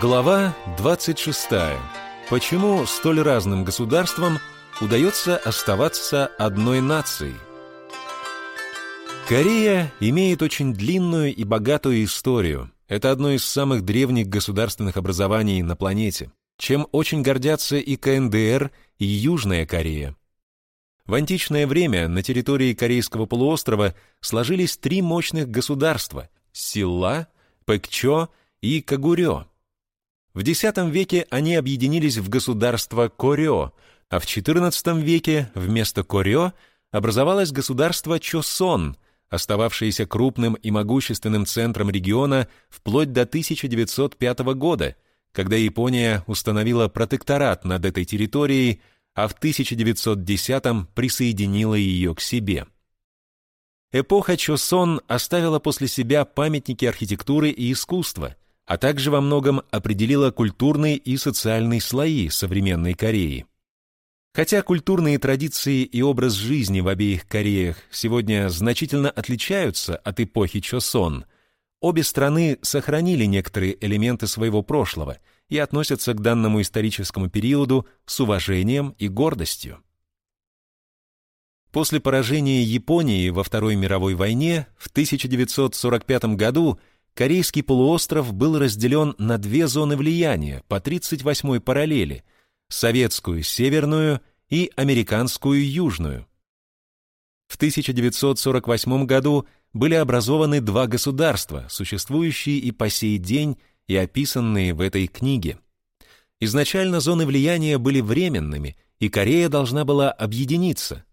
Глава 26. Почему столь разным государствам удается оставаться одной нацией? Корея имеет очень длинную и богатую историю. Это одно из самых древних государственных образований на планете, чем очень гордятся и КНДР, и Южная Корея. В античное время на территории Корейского полуострова сложились три мощных государства – Силла, Пэкчо и Кагурё. В X веке они объединились в государство Корё, а в XIV веке вместо Корё образовалось государство Чосон, остававшееся крупным и могущественным центром региона вплоть до 1905 года, когда Япония установила протекторат над этой территорией – а в 1910-м присоединила ее к себе. Эпоха Чосон оставила после себя памятники архитектуры и искусства, а также во многом определила культурные и социальные слои современной Кореи. Хотя культурные традиции и образ жизни в обеих Кореях сегодня значительно отличаются от эпохи Чосон, обе страны сохранили некоторые элементы своего прошлого – и относятся к данному историческому периоду с уважением и гордостью. После поражения Японии во Второй мировой войне в 1945 году Корейский полуостров был разделен на две зоны влияния по 38-й параллели – советскую северную и американскую южную. В 1948 году были образованы два государства, существующие и по сей день и описанные в этой книге. Изначально зоны влияния были временными, и Корея должна была объединиться.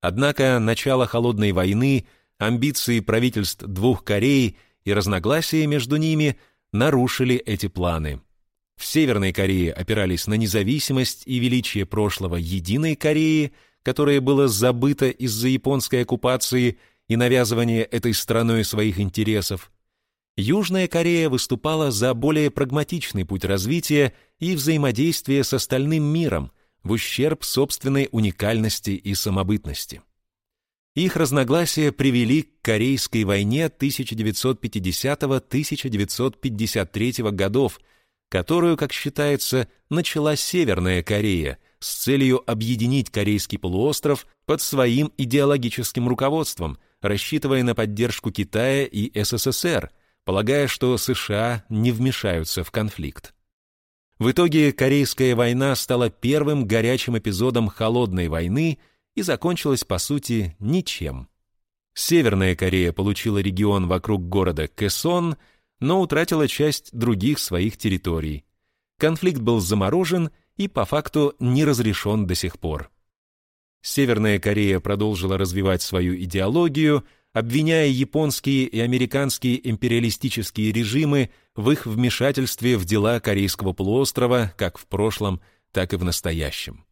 Однако начало Холодной войны, амбиции правительств двух Корей и разногласия между ними нарушили эти планы. В Северной Корее опирались на независимость и величие прошлого Единой Кореи, которое было забыто из-за японской оккупации и навязывания этой страной своих интересов. Южная Корея выступала за более прагматичный путь развития и взаимодействия с остальным миром в ущерб собственной уникальности и самобытности. Их разногласия привели к Корейской войне 1950-1953 годов, которую, как считается, начала Северная Корея с целью объединить Корейский полуостров под своим идеологическим руководством, рассчитывая на поддержку Китая и СССР – полагая, что США не вмешаются в конфликт. В итоге Корейская война стала первым горячим эпизодом Холодной войны и закончилась, по сути, ничем. Северная Корея получила регион вокруг города Кэсон, но утратила часть других своих территорий. Конфликт был заморожен и по факту не разрешен до сих пор. Северная Корея продолжила развивать свою идеологию – обвиняя японские и американские империалистические режимы в их вмешательстве в дела Корейского полуострова как в прошлом, так и в настоящем.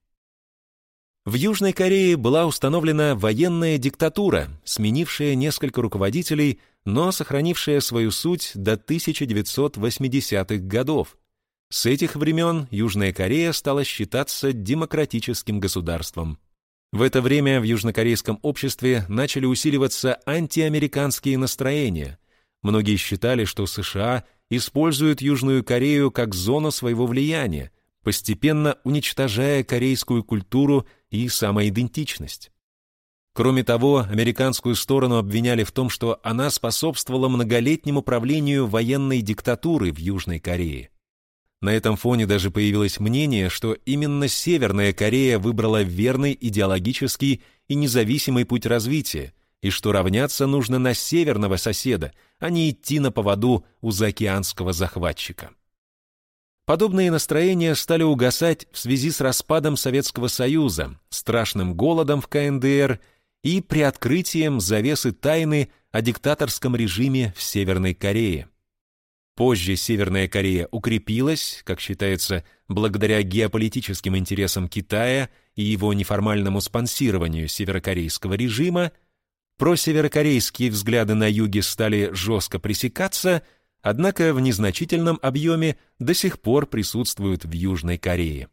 В Южной Корее была установлена военная диктатура, сменившая несколько руководителей, но сохранившая свою суть до 1980-х годов. С этих времен Южная Корея стала считаться демократическим государством. В это время в южнокорейском обществе начали усиливаться антиамериканские настроения. Многие считали, что США используют Южную Корею как зону своего влияния, постепенно уничтожая корейскую культуру и самоидентичность. Кроме того, американскую сторону обвиняли в том, что она способствовала многолетнему правлению военной диктатуры в Южной Корее. На этом фоне даже появилось мнение, что именно Северная Корея выбрала верный идеологический и независимый путь развития, и что равняться нужно на северного соседа, а не идти на поводу у заокеанского захватчика. Подобные настроения стали угасать в связи с распадом Советского Союза, страшным голодом в КНДР и приоткрытием завесы тайны о диктаторском режиме в Северной Корее. Позже Северная Корея укрепилась, как считается, благодаря геополитическим интересам Китая и его неформальному спонсированию северокорейского режима, просеверокорейские взгляды на юге стали жестко пресекаться, однако в незначительном объеме до сих пор присутствуют в Южной Корее.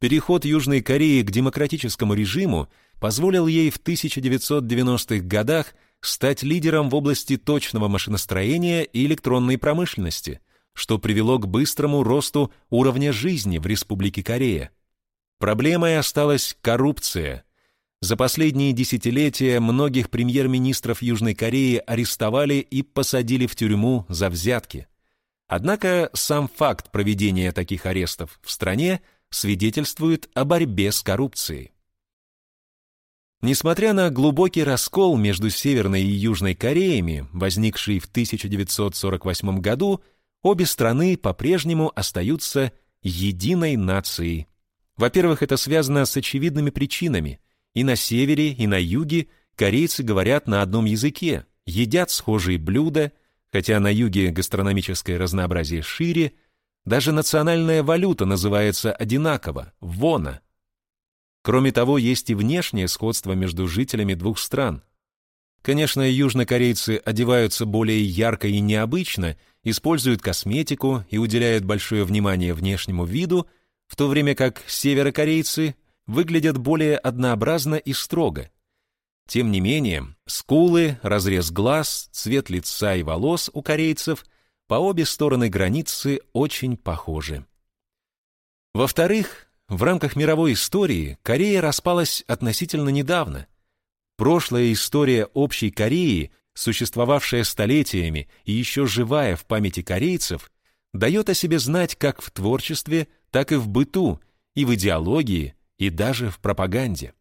Переход Южной Кореи к демократическому режиму позволил ей в 1990-х годах стать лидером в области точного машиностроения и электронной промышленности, что привело к быстрому росту уровня жизни в Республике Корея. Проблемой осталась коррупция. За последние десятилетия многих премьер-министров Южной Кореи арестовали и посадили в тюрьму за взятки. Однако сам факт проведения таких арестов в стране свидетельствует о борьбе с коррупцией. Несмотря на глубокий раскол между Северной и Южной Кореями, возникший в 1948 году, обе страны по-прежнему остаются единой нацией. Во-первых, это связано с очевидными причинами. И на севере, и на юге корейцы говорят на одном языке, едят схожие блюда, хотя на юге гастрономическое разнообразие шире, даже национальная валюта называется одинаково – вона – Кроме того, есть и внешнее сходство между жителями двух стран. Конечно, южнокорейцы одеваются более ярко и необычно, используют косметику и уделяют большое внимание внешнему виду, в то время как северокорейцы выглядят более однообразно и строго. Тем не менее, скулы, разрез глаз, цвет лица и волос у корейцев по обе стороны границы очень похожи. Во-вторых, в рамках мировой истории Корея распалась относительно недавно. Прошлая история общей Кореи, существовавшая столетиями и еще живая в памяти корейцев, дает о себе знать как в творчестве, так и в быту, и в идеологии, и даже в пропаганде.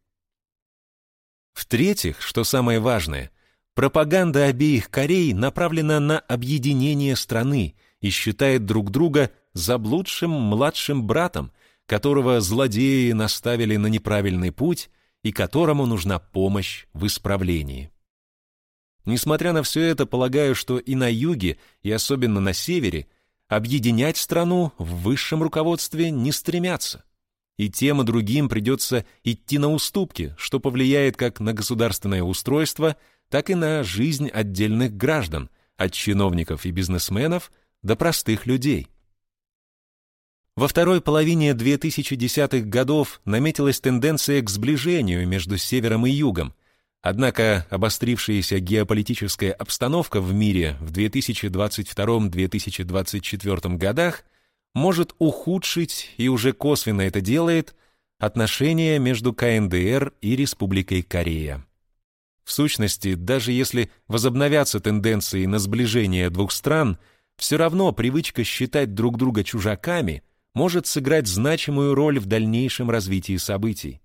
В-третьих, что самое важное, пропаганда обеих Корей направлена на объединение страны и считает друг друга заблудшим младшим братом, которого злодеи наставили на неправильный путь и которому нужна помощь в исправлении. Несмотря на все это, полагаю, что и на юге, и особенно на севере, объединять страну в высшем руководстве не стремятся. И тем и другим придется идти на уступки, что повлияет как на государственное устройство, так и на жизнь отдельных граждан, от чиновников и бизнесменов до простых людей. Во второй половине 2010-х годов наметилась тенденция к сближению между севером и югом, однако обострившаяся геополитическая обстановка в мире в 2022-2024 годах может ухудшить, и уже косвенно это делает, отношения между КНДР и Республикой Корея. В сущности, даже если возобновятся тенденции на сближение двух стран, все равно привычка считать друг друга чужаками – может сыграть значимую роль в дальнейшем развитии событий.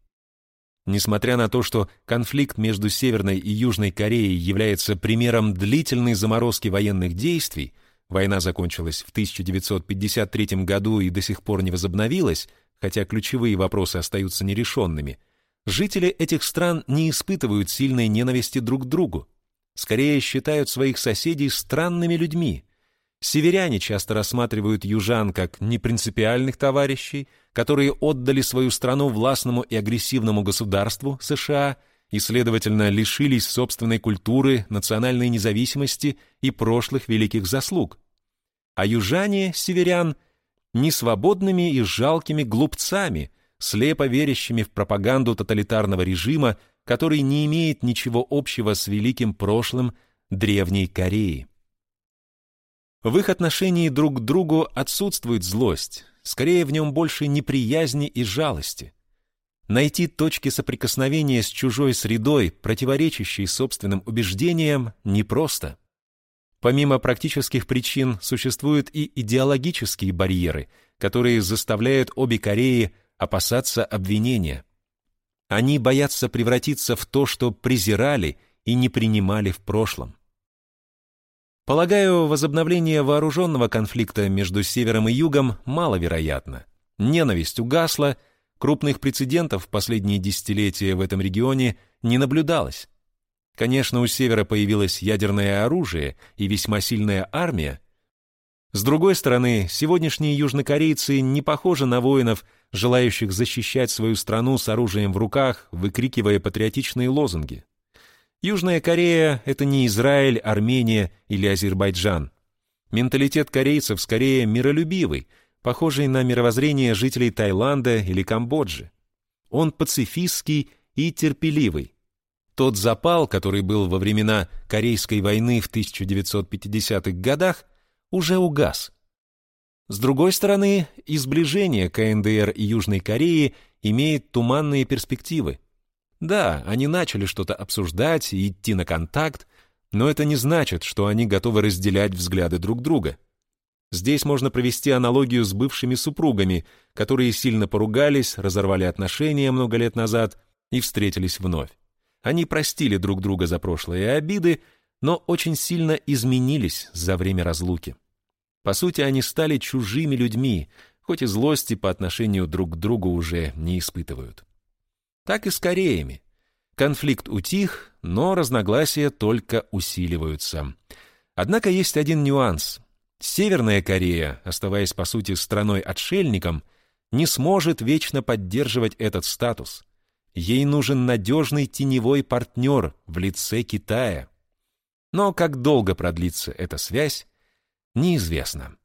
Несмотря на то, что конфликт между Северной и Южной Кореей является примером длительной заморозки военных действий, война закончилась в 1953 году и до сих пор не возобновилась, хотя ключевые вопросы остаются нерешенными, жители этих стран не испытывают сильной ненависти друг к другу, скорее считают своих соседей странными людьми, Северяне часто рассматривают южан как непринципиальных товарищей, которые отдали свою страну властному и агрессивному государству США и, следовательно, лишились собственной культуры, национальной независимости и прошлых великих заслуг. А южане, северян, несвободными и жалкими глупцами, слепо верящими в пропаганду тоталитарного режима, который не имеет ничего общего с великим прошлым Древней Кореи. В их отношении друг к другу отсутствует злость, скорее в нем больше неприязни и жалости. Найти точки соприкосновения с чужой средой, противоречащей собственным убеждениям, непросто. Помимо практических причин существуют и идеологические барьеры, которые заставляют обе Кореи опасаться обвинения. Они боятся превратиться в то, что презирали и не принимали в прошлом. Полагаю, возобновление вооруженного конфликта между Севером и Югом маловероятно. Ненависть угасла, крупных прецедентов в последние десятилетия в этом регионе не наблюдалось. Конечно, у Севера появилось ядерное оружие и весьма сильная армия. С другой стороны, сегодняшние южнокорейцы не похожи на воинов, желающих защищать свою страну с оружием в руках, выкрикивая патриотичные лозунги. Южная Корея — это не Израиль, Армения или Азербайджан. Менталитет корейцев скорее миролюбивый, похожий на мировоззрение жителей Таиланда или Камбоджи. Он пацифистский и терпеливый. Тот запал, который был во времена Корейской войны в 1950-х годах, уже угас. С другой стороны, изближение КНДР и Южной Кореи имеет туманные перспективы. Да, они начали что-то обсуждать и идти на контакт, но это не значит, что они готовы разделять взгляды друг друга. Здесь можно провести аналогию с бывшими супругами, которые сильно поругались, разорвали отношения много лет назад и встретились вновь. Они простили друг друга за прошлые обиды, но очень сильно изменились за время разлуки. По сути, они стали чужими людьми, хоть и злости по отношению друг к другу уже не испытывают. Так и с Кореями. Конфликт утих, но разногласия только усиливаются. Однако есть один нюанс. Северная Корея, оставаясь по сути страной-отшельником, не сможет вечно поддерживать этот статус. Ей нужен надежный теневой партнер в лице Китая. Но как долго продлится эта связь, неизвестно.